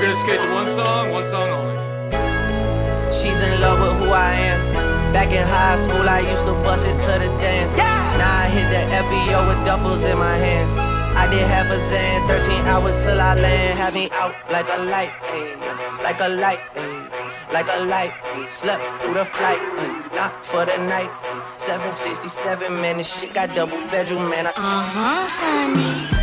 to skate to one song, one song only. She's in love with who I am. Back in high school, I used to bust it to the dance. Yeah! Now I hit the FBO with duffels in my hands. I did half a Xan, 13 hours till I land. Had me out like a light, ayy, like a light, ayy, like a light. ayy. Slept through the flight, ayy, not for the night. 767, man, this shit got double bedroom, man. I- Uh-huh, honey.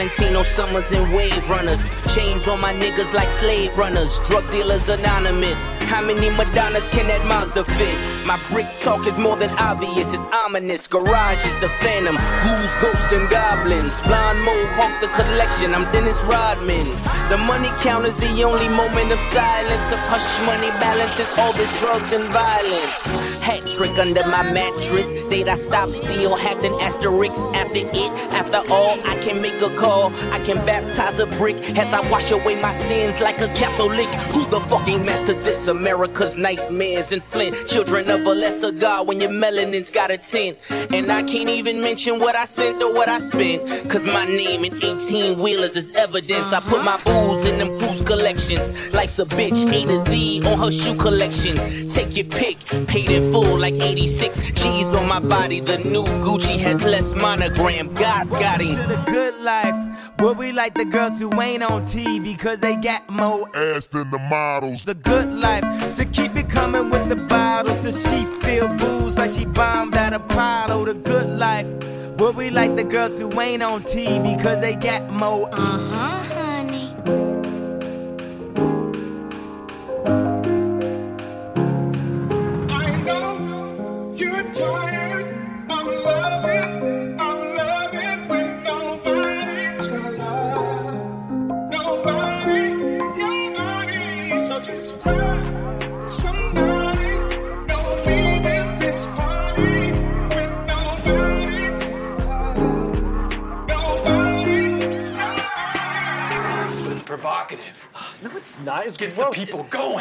Valentino Summers and Wave Runners. Chains on my niggas like slave runners. Drug dealers anonymous. How many Madonnas can that Mazda fit? My brick talk is more than obvious, it's ominous. Garage is the phantom. Ghouls, ghosts, and goblins. Blonde mohawk, the collection. I'm Dennis Rodman. The money count is the only moment of silence. Cause hush money balances all this drugs and violence. Hat trick under my mattress. Date I stop steal hats and asterisks. After it, after all, I can make a call. I can baptize a brick as I wash away my sins like a Catholic. Who the fucking master this? America's nightmares in Flint. Children of a lesser God when your melanin's got a tint. And I can't even mention what I sent or what I spent. Cause my name in 18 wheelers is evidence. I put my booze in them cruise collections. Life's a bitch, A to Z on her shoe collection. Take your pick, paid in full like 86 G's on my body. The new Gucci has less monogram. God's got him. to the good life. Where we like the girls who ain't on TV cause they got more ass than the models. the good life. So keep it coming with the bottles. So she feel booze like she bombed at Apollo. The good life. Where we like the girls who ain't on TV cause they got more Uh-huh, honey. I know you're tired provocative. No, it's not. It's Gets gross. the people going.